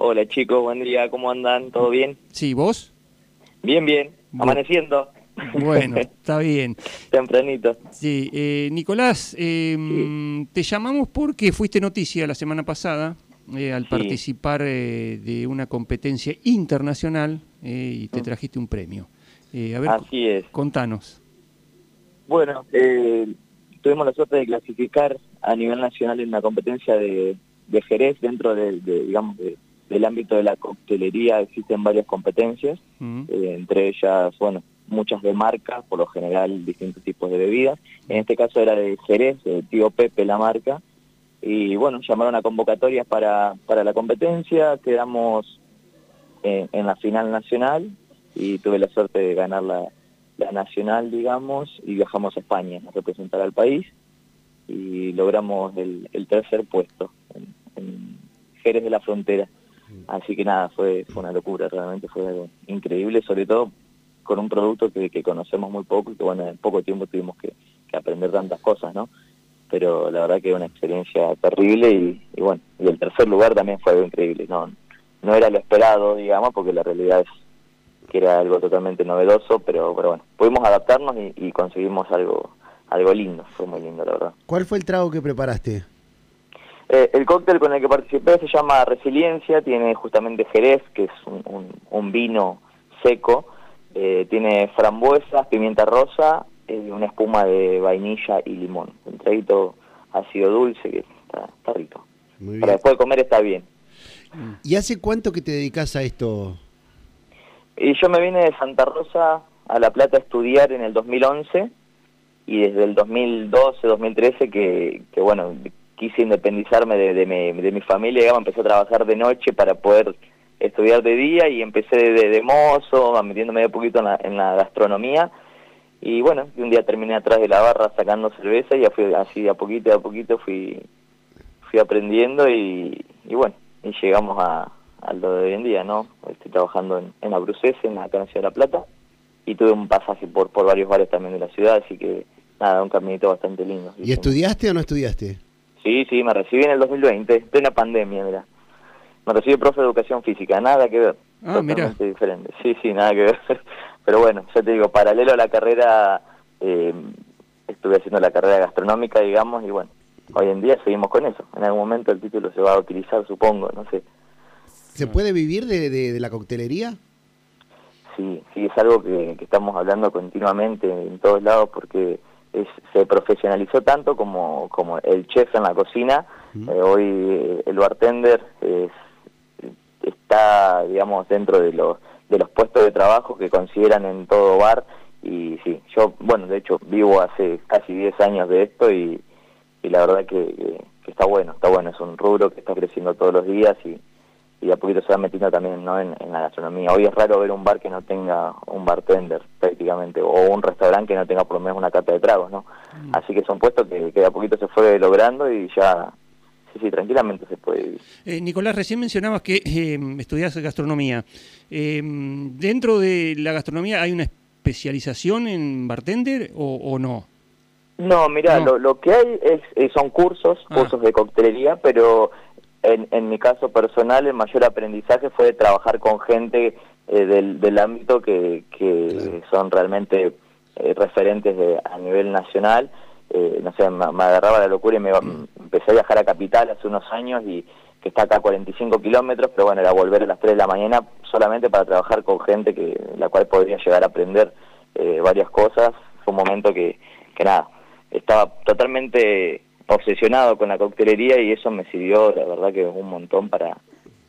Hola chicos, buen día, ¿cómo andan? ¿Todo bien? Sí, ¿vos? Bien, bien, amaneciendo. Bueno, está bien. Tempranito. Sí, eh, Nicolás, em, te llamamos porque fuiste noticia la semana pasada eh, al participar eh, de una competencia internacional y te mm. trajiste un premio. a ver, Así es. Contanos. Bueno, tuvimos la suerte de clasificar a nivel nacional en una competencia de, Jerez dentro de, digamos, del ámbito de la coctelería existen varias competencias, mm. entre ellas, bueno, muchas de marca, por lo general distintos tipos de bebidas. En este caso era de Jerez, de tío Pepe la marca. Y bueno, llamaron a convocatorias para, para la competencia, quedamos en, la final nacional y tuve la suerte de ganar la, nacional, digamos, y viajamos a España a representar al país y logramos el, tercer puesto en, Jerez de la Frontera. Así que nada, fue, fue una locura, realmente fue algo increíble, sobre todo con un producto que, conocemos muy poco y que bueno, en poco tiempo tuvimos que, aprender tantas cosas, ¿no? Pero la verdad que una experiencia terrible y, bueno, y el tercer lugar también fue algo increíble, no, no era lo esperado, digamos, porque la realidad es que era algo totalmente novedoso, pero, pero bueno, pudimos adaptarnos y, conseguimos algo algo lindo, fue muy lindo la verdad. ¿Cuál fue el trago que preparaste? Eh, el cóctel con el que participé se llama Resiliencia, tiene justamente Jerez, que es un vino seco, eh, tiene frambuesas, pimienta rosa y una espuma de vainilla y limón. Un traguito ácido dulce que está, rico. Para después de comer está bien. ¿Y hace cuánto que te dedicas a esto? Y yo me vine de Santa Rosa a La Plata a estudiar en el 2011 y desde el 2012, 2013 que, que bueno, quise independizarme de, mi, de mi familia, digamos, empecé a trabajar de noche para poder estudiar de día y empecé de, de mozo, metiéndome de poquito en la, en la gastronomía. Y bueno, un día terminé atrás de la barra sacando cerveza y ya fui así de a poquito a poquito fui, fui aprendiendo y, bueno, y llegamos a, lo de hoy en día, ¿no? Estoy trabajando en, en Abrucés, en la Ciudad de la Plata, y tuve un pasaje por, por varios bares también de la ciudad, así que nada, un caminito bastante lindo. ¿Y estudiaste o no estudiaste? Sí, sí, me recibí en el 2020, plena pandemia, mira me recibí profe de educación física, nada que ver. Ah, mira. diferente. Sí, sí, nada que ver. Pero bueno, ya te digo, paralelo a la carrera, eh, estuve haciendo la carrera gastronómica, digamos, y bueno, hoy en día seguimos con eso. En algún momento el título se va a utilizar, supongo, no sé. ¿Se puede vivir de, de, la coctelería? Sí, sí, es algo que, estamos hablando continuamente en todos lados porque es, se profesionalizó tanto como, como el chef en la cocina. Eh, hoy eh, el bartender es está, digamos, dentro de los, de los puestos de trabajo que consideran en todo bar. Y sí, yo, bueno, de hecho, vivo hace casi 10 años de esto y, la verdad que, está bueno, está bueno, es un rubro que está creciendo todos los días y, y a poquito se va metiendo también ¿no? en, la gastronomía. Hoy es raro ver un bar que no tenga un bartender prácticamente, o un restaurante que no tenga por lo menos una carta de tragos, ¿no? Mm. Así que son puestos que, que a poquito se fue logrando y ya sí, sí, tranquilamente se puede vivir. Eh, Nicolás, recién mencionabas que eh, estudias gastronomía. Eh, ¿Dentro de la gastronomía hay una especialización en bartender o, no? No, mira, Lo, que hay es, son cursos, ah. cursos de coctelería, pero en, en, mi caso personal el mayor aprendizaje fue trabajar con gente del, del, ámbito que, que son realmente referentes de, a nivel nacional. Eh, no sé, me, agarraba la locura y me empecé a viajar a Capital hace unos años y que está acá a 45 kilómetros, pero bueno, era volver a las 3 de la mañana solamente para trabajar con gente que la cual podría llegar a aprender eh, varias cosas. Fue un momento que, que nada, estaba totalmente obsesionado con la coctelería y eso me sirvió, la verdad que un montón para,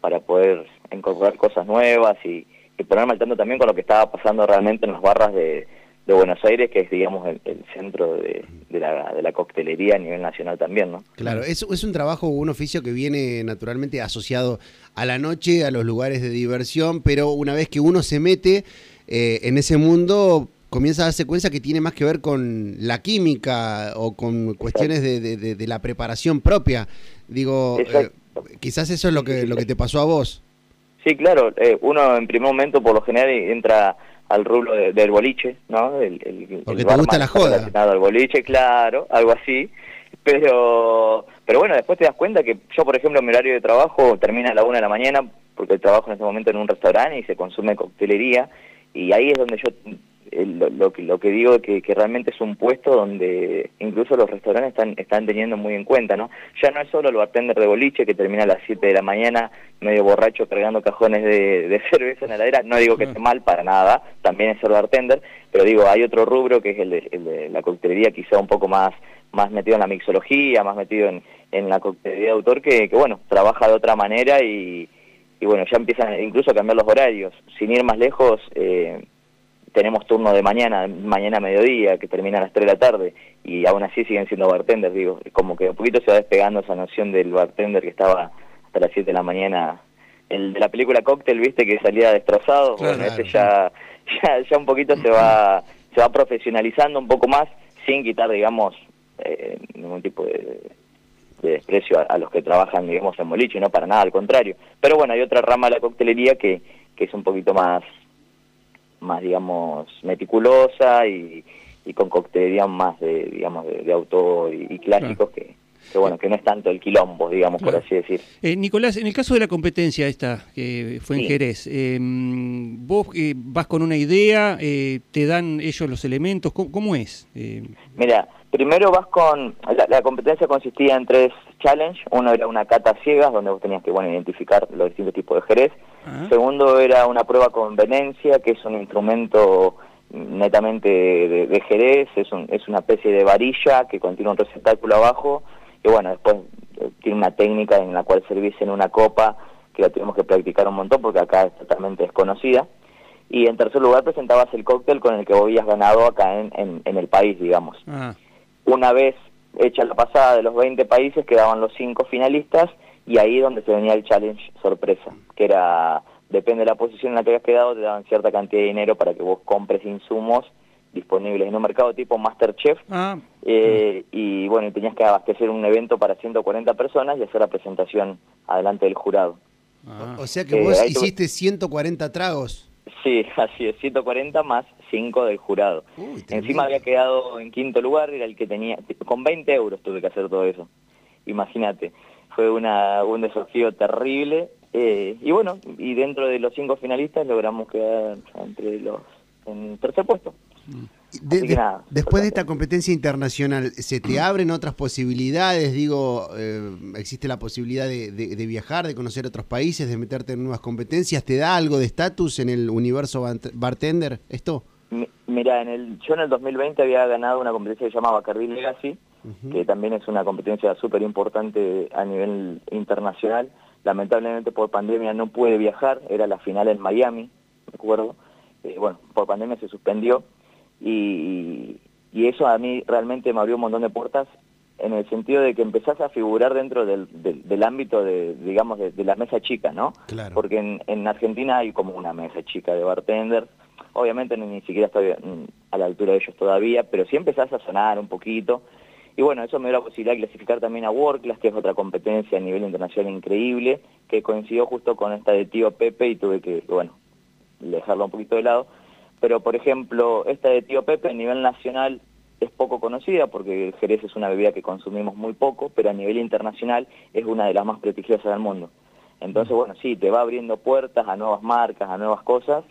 para poder incorporar cosas nuevas y, y ponerme al tanto también con lo que estaba pasando realmente en las barras de de Buenos Aires, que es, digamos, el, centro de, la, de, la, coctelería a nivel nacional también, ¿no? Claro, es, es un trabajo, un oficio que viene naturalmente asociado a la noche, a los lugares de diversión, pero una vez que uno se mete eh, en ese mundo, comienza a darse cuenta que tiene más que ver con la química o con cuestiones de, de, la preparación propia. Digo, eh, quizás eso es lo que, lo que te pasó a vos. Sí, claro, eh, uno en primer momento por lo general entra al rubro del boliche, ¿no? El, el, Porque te gusta la joda. Al boliche, claro, algo así. Pero pero bueno, después te das cuenta que yo, por ejemplo, mi horario de trabajo termina a la una de la mañana, porque trabajo en este momento en un restaurante y se consume coctelería, y ahí es donde yo eh, lo, que, lo que digo que, que realmente es un puesto donde incluso los restaurantes están, están teniendo muy en cuenta, ¿no? Ya no es solo el bartender de boliche que termina a las 7 de la mañana medio borracho cargando cajones de, cerveza en la heladera, no digo que esté mal para nada, también es ser bartender, pero digo, hay otro rubro que es el de, la coctelería quizá un poco más, más metido en la mixología, más metido en, en la coctelería de autor que, que bueno, trabaja de otra manera y, y bueno, ya empiezan incluso a cambiar los horarios. Sin ir más lejos, eh, tenemos turno de mañana, mañana a mediodía, que termina a las 3 de la tarde, y aún así siguen siendo bartenders, digo, como que un poquito se va despegando esa noción del bartender que estaba hasta las 7 de la mañana. El de la película Cocktail, viste, que salía destrozado, bueno, ese ya, ya, ya un poquito se va, se va profesionalizando un poco más, sin quitar, digamos, eh, ningún tipo de, desprecio a, los que trabajan, digamos, en boliche, no para nada, al contrario. Pero bueno, hay otra rama de la coctelería que, que es un poquito más más digamos meticulosa y, con coctelería más de digamos de, autor y, clásicos que, bueno que no es tanto el quilombo digamos por así decir. Eh, Nicolás en el caso de la competencia esta que fue en Jerez em, vos eh, vas con una idea eh, te dan ellos los elementos cómo, es mira primero vas con la, competencia consistía en tres challenge uno era una cata ciegas donde vos tenías que bueno identificar los distintos tipos de Jerez Segundo era una prueba con venencia, que es un instrumento netamente de, Jerez, es, es una especie de varilla que contiene un receptáculo abajo, y bueno, después eh, tiene una técnica en la cual servís en una copa, que la tenemos que practicar un montón porque acá es totalmente desconocida. Y en tercer lugar presentabas el cóctel con el que vos habías ganado acá en, en, el país, digamos. Ah. Una vez hecha la pasada de los 20 países, quedaban los cinco finalistas y ahí es donde se venía el challenge sorpresa, que era, depende de la posición en la que habías quedado, te daban cierta cantidad de dinero para que vos compres insumos disponibles en un mercado tipo Masterchef ah. eh, y bueno, tenías que abastecer un evento para 140 personas y hacer la presentación adelante del jurado. Ah. O sea que vos eh, hiciste 140 tragos. Sí, así es, 140 más 5 del jurado. Encima había quedado en quinto lugar, era el que tenía, con 20 euros tuve que hacer todo eso. Imagínate fue una, un desafío terrible. Eh, y bueno, y dentro de los cinco finalistas logramos quedar entre los en tercer puesto. después de esta competencia internacional, ¿se te abren otras posibilidades? Digo, eh, ¿existe la posibilidad de, de, viajar, de conocer otros países, de meterte en nuevas competencias? ¿Te da algo de estatus en el universo bartender esto? Mira, en el, yo en el 2020 había ganado una competencia que se llamaba Bacardi Legacy, que también es una competencia súper importante a nivel internacional. Lamentablemente por pandemia no pude viajar, era la final en Miami, me acuerdo. Eh, bueno, por pandemia se suspendió y, y, eso a mí realmente me abrió un montón de puertas en el sentido de que empezás a figurar dentro del, del, ámbito de, digamos, de, la mesa chica, ¿no? Claro. Porque en, en Argentina hay como una mesa chica de bartenders, obviamente ni, ni siquiera estoy mm, a la altura de ellos todavía, pero sí empezás a sonar un poquito y bueno, eso me dio la posibilidad de clasificar también a World Class, que es otra competencia a nivel internacional increíble, que coincidió justo con esta de Tío Pepe y tuve que, bueno, dejarlo un poquito de lado. Pero, por ejemplo, esta de Tío Pepe a nivel nacional es poco conocida porque el Jerez es una bebida que consumimos muy poco, pero a nivel internacional es una de las más prestigiosas del mundo. Entonces, bueno, sí, te va abriendo puertas a nuevas marcas, a nuevas cosas,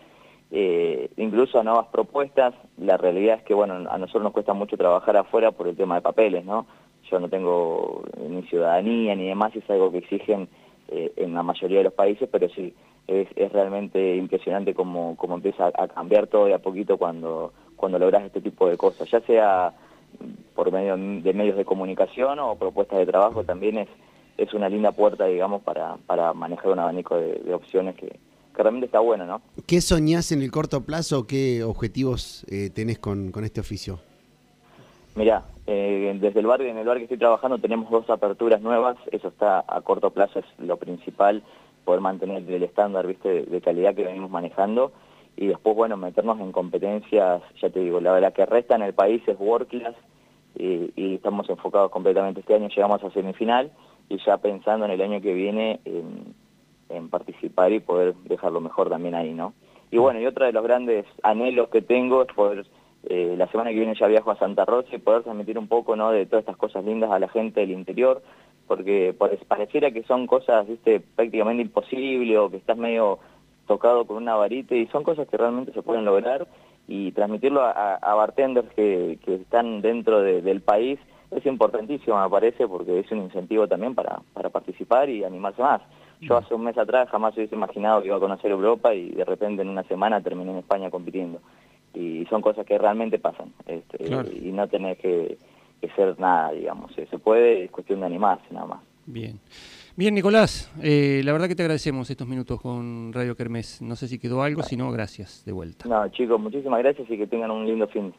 eh, incluso a nuevas propuestas. La realidad es que, bueno, a nosotros nos cuesta mucho trabajar afuera por el tema de papeles, ¿no? Yo no tengo ni ciudadanía ni demás, es algo que exigen eh, en la mayoría de los países, pero sí, es, es realmente impresionante cómo, cómo empieza a, cambiar todo de a poquito cuando, cuando logras este tipo de cosas, ya sea por medio de medios de comunicación o propuestas de trabajo, también es, es una linda puerta, digamos, para, para manejar un abanico de opciones que, que realmente está bueno, ¿no? ¿Qué soñás en el corto plazo? ¿Qué objetivos eh, tenés con, con, este oficio? Mirá, eh, desde el barrio, en el barrio que estoy trabajando tenemos dos aperturas nuevas, eso está a corto plazo, es lo principal, poder mantener el estándar ¿viste? De, calidad que venimos manejando y después, bueno, meternos en competencias, ya te digo, la verdad que resta en el país es World Class y, y estamos enfocados completamente este año, llegamos a semifinal y ya pensando en el año que viene en en participar y poder dejarlo mejor también ahí, ¿no? Y bueno, y otro de los grandes anhelos que tengo es poder, eh, la semana que viene ya viajo a Santa Rosa y poder transmitir un poco, ¿no?, de todas estas cosas lindas a la gente del interior, porque pareciera que son cosas ¿viste? prácticamente imposibles o que estás medio tocado con una varita y son cosas que realmente se pueden lograr y transmitirlo a, bartenders que, están dentro del país es importantísimo, me parece, porque es un incentivo también para, para participar y animarse más. Yo hace un mes atrás jamás hubiese imaginado que iba a conocer Europa y de repente en una semana terminé en España compitiendo. Y son cosas que realmente pasan. Este, y no tenés que, ser nada, digamos. Se puede, es cuestión de animarse nada más. Bien. Bien, Nicolás, eh, la verdad que te agradecemos estos minutos con Radio Kermés. No sé si quedó algo, si no, gracias de vuelta. No, chicos, muchísimas gracias y que tengan un lindo fin.